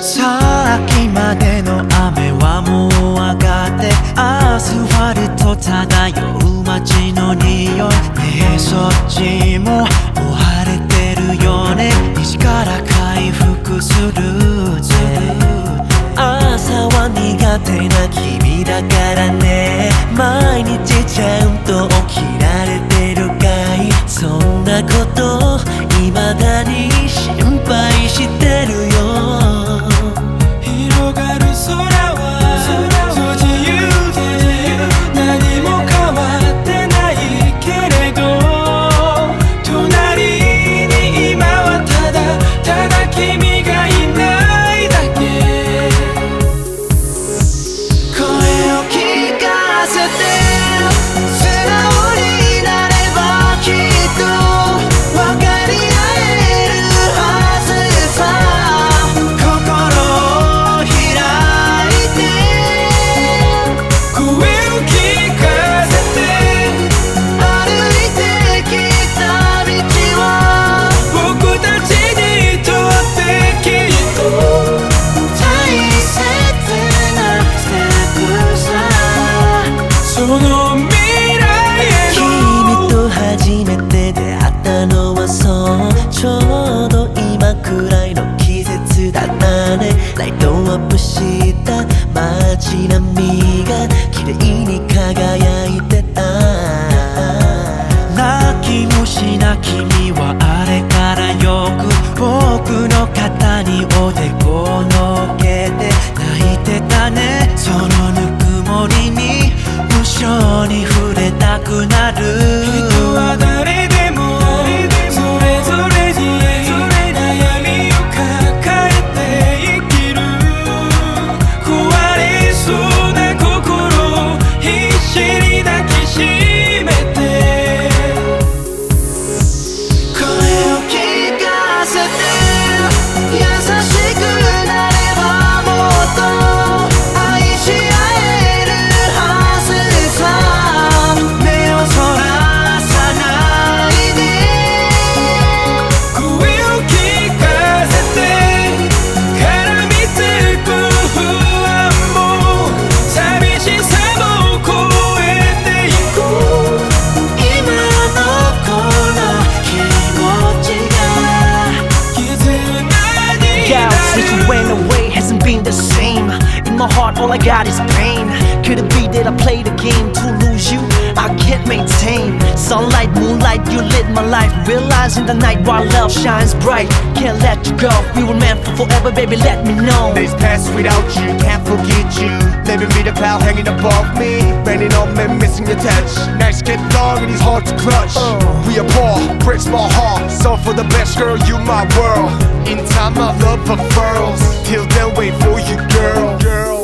さっきまでの雨はもう上がってアスファルト漂う街の匂い。ねえそっちも追われてるよね。西から回復する朝は苦手な君だからね。毎日ちゃんと起きるなこと未だに心配してるよ。広がる空。sono なくなる。You る went away, hasn't been the same. In my heart, all I got is pain. Could it be that I played the game to lose you? I can't maintain. Sunlight, moonlight, you lit my life. Realizing the night while love shines bright. Can't let you go. We were meant for forever, baby. Let me know. Days pass without you, can't forget you. Living me the cloud hanging above me. Raining on me, missing your touch. Nights get long and it's hard to clutch. Oh. We apart, breaks my heart. So for the best girl, you my world. In time, my love unfurls. Till then, wait for you, girl. girl.